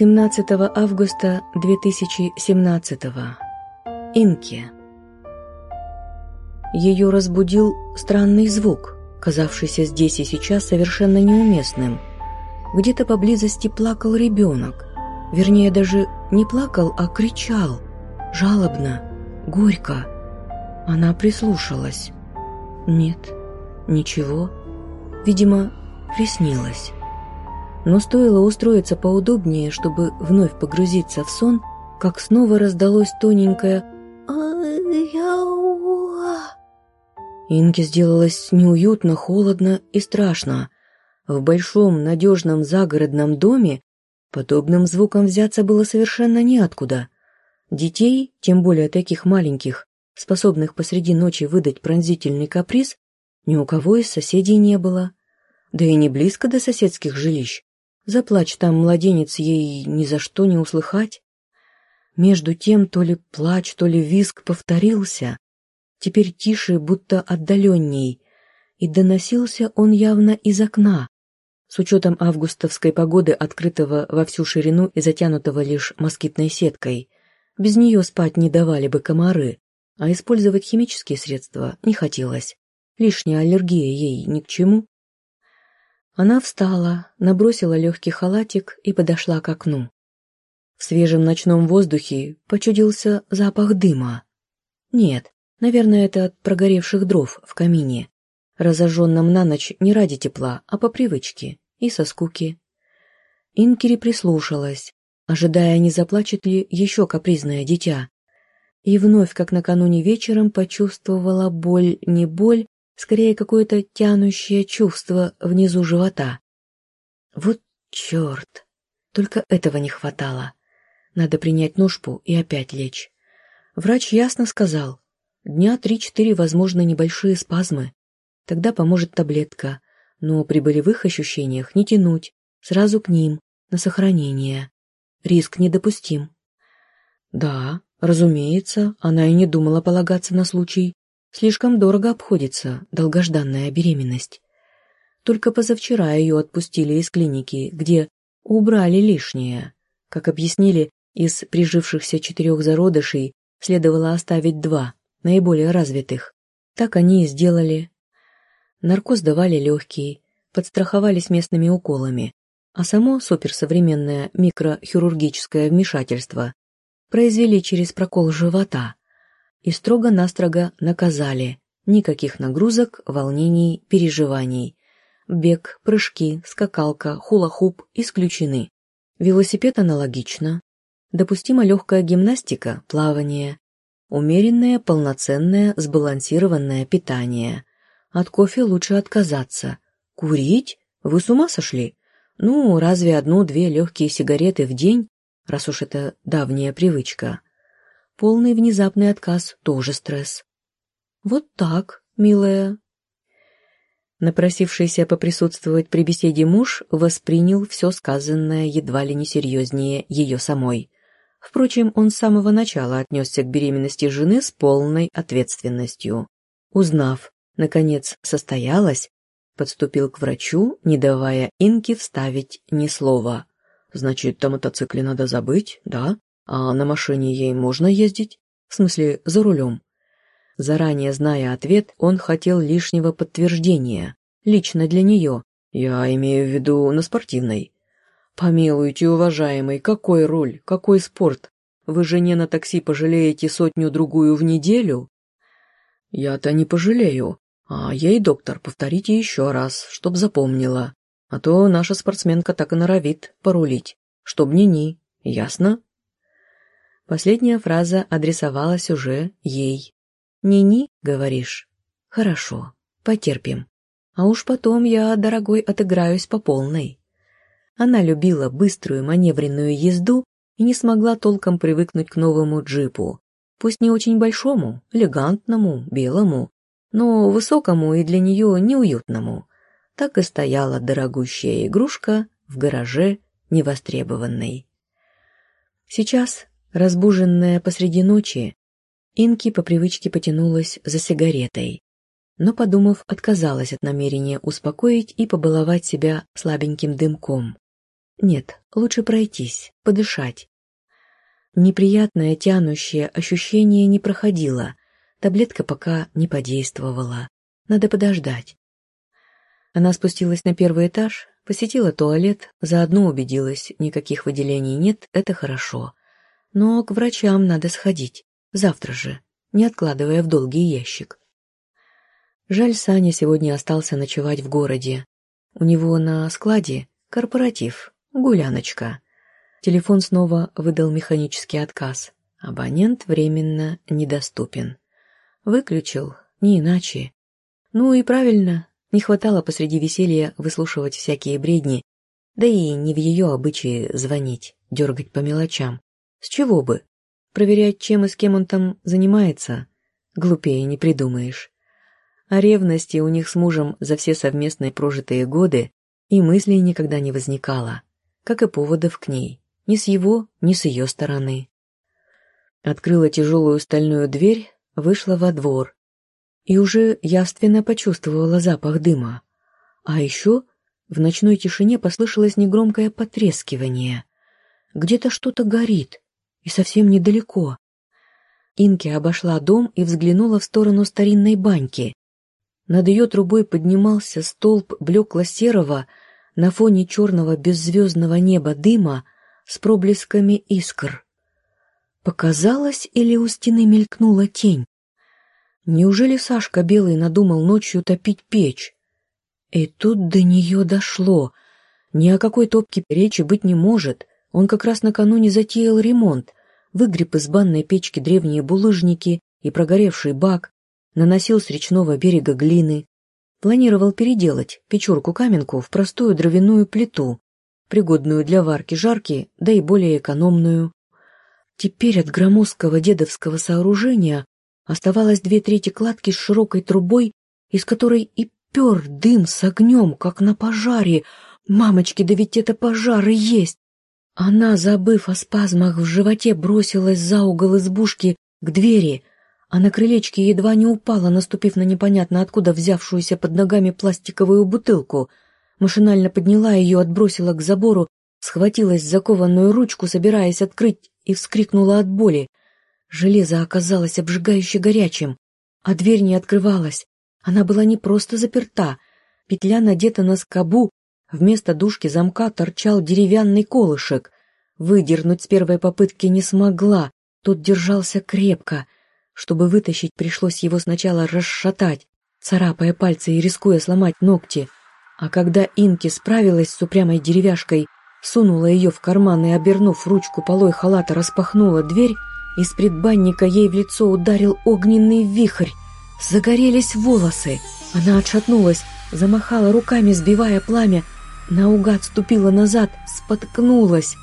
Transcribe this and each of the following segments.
17 августа 2017 Инки Ее разбудил странный звук, казавшийся здесь и сейчас совершенно неуместным. Где-то поблизости плакал ребенок. Вернее, даже не плакал, а кричал. Жалобно, горько. Она прислушалась. Нет, ничего. Видимо, приснилось. Но стоило устроиться поудобнее, чтобы вновь погрузиться в сон, как снова раздалось тоненькое «Ай-яуа». Инге сделалось неуютно, холодно и страшно. В большом, надежном загородном доме подобным звуком взяться было совершенно неоткуда. Детей, тем более таких маленьких, способных посреди ночи выдать пронзительный каприз, ни у кого из соседей не было. Да и не близко до соседских жилищ. Заплачь там, младенец, ей ни за что не услыхать. Между тем то ли плач, то ли визг повторился, теперь тише, будто отдаленней, и доносился он явно из окна, с учетом августовской погоды, открытого во всю ширину и затянутого лишь москитной сеткой. Без нее спать не давали бы комары, а использовать химические средства не хотелось. Лишняя аллергия ей ни к чему. Она встала, набросила легкий халатик и подошла к окну. В свежем ночном воздухе почудился запах дыма. Нет, наверное, это от прогоревших дров в камине, разожженном на ночь не ради тепла, а по привычке и со скуки. Инкери прислушалась, ожидая, не заплачет ли еще капризное дитя. И вновь, как накануне вечером, почувствовала боль, не боль, скорее какое-то тянущее чувство внизу живота. Вот черт! Только этого не хватало. Надо принять ножпу и опять лечь. Врач ясно сказал, дня три-четыре возможны небольшие спазмы. Тогда поможет таблетка, но при болевых ощущениях не тянуть, сразу к ним, на сохранение. Риск недопустим. Да, разумеется, она и не думала полагаться на случай, Слишком дорого обходится долгожданная беременность. Только позавчера ее отпустили из клиники, где убрали лишнее. Как объяснили, из прижившихся четырех зародышей следовало оставить два, наиболее развитых. Так они и сделали. Наркоз давали легкий, подстраховались местными уколами, а само суперсовременное микрохирургическое вмешательство произвели через прокол живота – и строго-настрого наказали. Никаких нагрузок, волнений, переживаний. Бег, прыжки, скакалка, хула-хуп исключены. Велосипед аналогично. Допустима легкая гимнастика, плавание. Умеренное, полноценное, сбалансированное питание. От кофе лучше отказаться. Курить? Вы с ума сошли? Ну, разве одну-две легкие сигареты в день, раз уж это давняя привычка. Полный внезапный отказ тоже стресс. Вот так, милая. Напросившийся поприсутствовать при беседе муж воспринял все сказанное едва ли не серьезнее ее самой. Впрочем, он с самого начала отнесся к беременности жены с полной ответственностью. Узнав, наконец, состоялась, подступил к врачу, не давая Инке вставить ни слова. «Значит, о мотоцикле надо забыть, да?» А на машине ей можно ездить? В смысле, за рулем? Заранее зная ответ, он хотел лишнего подтверждения. Лично для нее. Я имею в виду на спортивной. Помилуйте, уважаемый, какой руль, какой спорт? Вы жене на такси пожалеете сотню-другую в неделю? Я-то не пожалею. А ей, доктор, повторите еще раз, чтоб запомнила. А то наша спортсменка так и норовит порулить. Чтоб ни-ни. Ясно? Последняя фраза адресовалась уже ей. «Ни-ни, говоришь? Хорошо, потерпим. А уж потом я, дорогой, отыграюсь по полной». Она любила быструю маневренную езду и не смогла толком привыкнуть к новому джипу. Пусть не очень большому, элегантному, белому, но высокому и для нее неуютному. Так и стояла дорогущая игрушка в гараже невостребованной. Сейчас, Разбуженная посреди ночи, Инки по привычке потянулась за сигаретой, но, подумав, отказалась от намерения успокоить и побаловать себя слабеньким дымком. Нет, лучше пройтись, подышать. Неприятное тянущее ощущение не проходило. Таблетка пока не подействовала. Надо подождать. Она спустилась на первый этаж, посетила туалет, заодно убедилась, никаких выделений нет, это хорошо. Но к врачам надо сходить, завтра же, не откладывая в долгий ящик. Жаль, Саня сегодня остался ночевать в городе. У него на складе корпоратив, гуляночка. Телефон снова выдал механический отказ. Абонент временно недоступен. Выключил, не иначе. Ну и правильно, не хватало посреди веселья выслушивать всякие бредни, да и не в ее обычае звонить, дергать по мелочам. С чего бы? Проверять, чем и с кем он там занимается? Глупее не придумаешь. О ревности у них с мужем за все совместные прожитые годы и мыслей никогда не возникало, как и поводов к ней, ни с его, ни с ее стороны. Открыла тяжелую стальную дверь, вышла во двор, и уже явственно почувствовала запах дыма. А еще в ночной тишине послышалось негромкое потрескивание. Где-то что-то горит, и совсем недалеко. Инки обошла дом и взглянула в сторону старинной баньки. Над ее трубой поднимался столб блекло-серого на фоне черного беззвездного неба дыма с проблесками искр. Показалось, или у стены мелькнула тень? Неужели Сашка Белый надумал ночью топить печь? И тут до нее дошло. Ни о какой топке речи быть не может. Он как раз накануне затеял ремонт, выгреб из банной печки древние булыжники и прогоревший бак, наносил с речного берега глины. Планировал переделать печурку-каменку в простую дровяную плиту, пригодную для варки жарки, да и более экономную. Теперь от громоздкого дедовского сооружения Оставалось две трети кладки с широкой трубой, из которой и пер дым с огнем, как на пожаре. Мамочки, да ведь это пожар и есть! Она, забыв о спазмах в животе, бросилась за угол избушки к двери, а на крылечке едва не упала, наступив на непонятно откуда взявшуюся под ногами пластиковую бутылку. Машинально подняла ее, отбросила к забору, схватилась за кованную ручку, собираясь открыть, и вскрикнула от боли. Железо оказалось обжигающе горячим, а дверь не открывалась. Она была не просто заперта. Петля надета на скобу, вместо дужки замка торчал деревянный колышек. Выдернуть с первой попытки не смогла, тот держался крепко. Чтобы вытащить, пришлось его сначала расшатать, царапая пальцы и рискуя сломать ногти. А когда Инки справилась с упрямой деревяшкой, сунула ее в карман и, обернув ручку полой халата, распахнула дверь, из предбанника ей в лицо ударил огненный вихрь. Загорелись волосы. Она отшатнулась, замахала руками, сбивая пламя. Наугад ступила назад, споткнулась.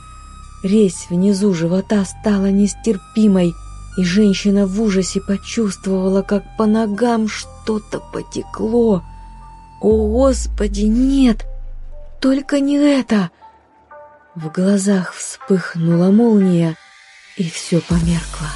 Резь внизу живота стала нестерпимой, и женщина в ужасе почувствовала, как по ногам что-то потекло. «О, Господи, нет! Только не это!» В глазах вспыхнула молния, и все померкло.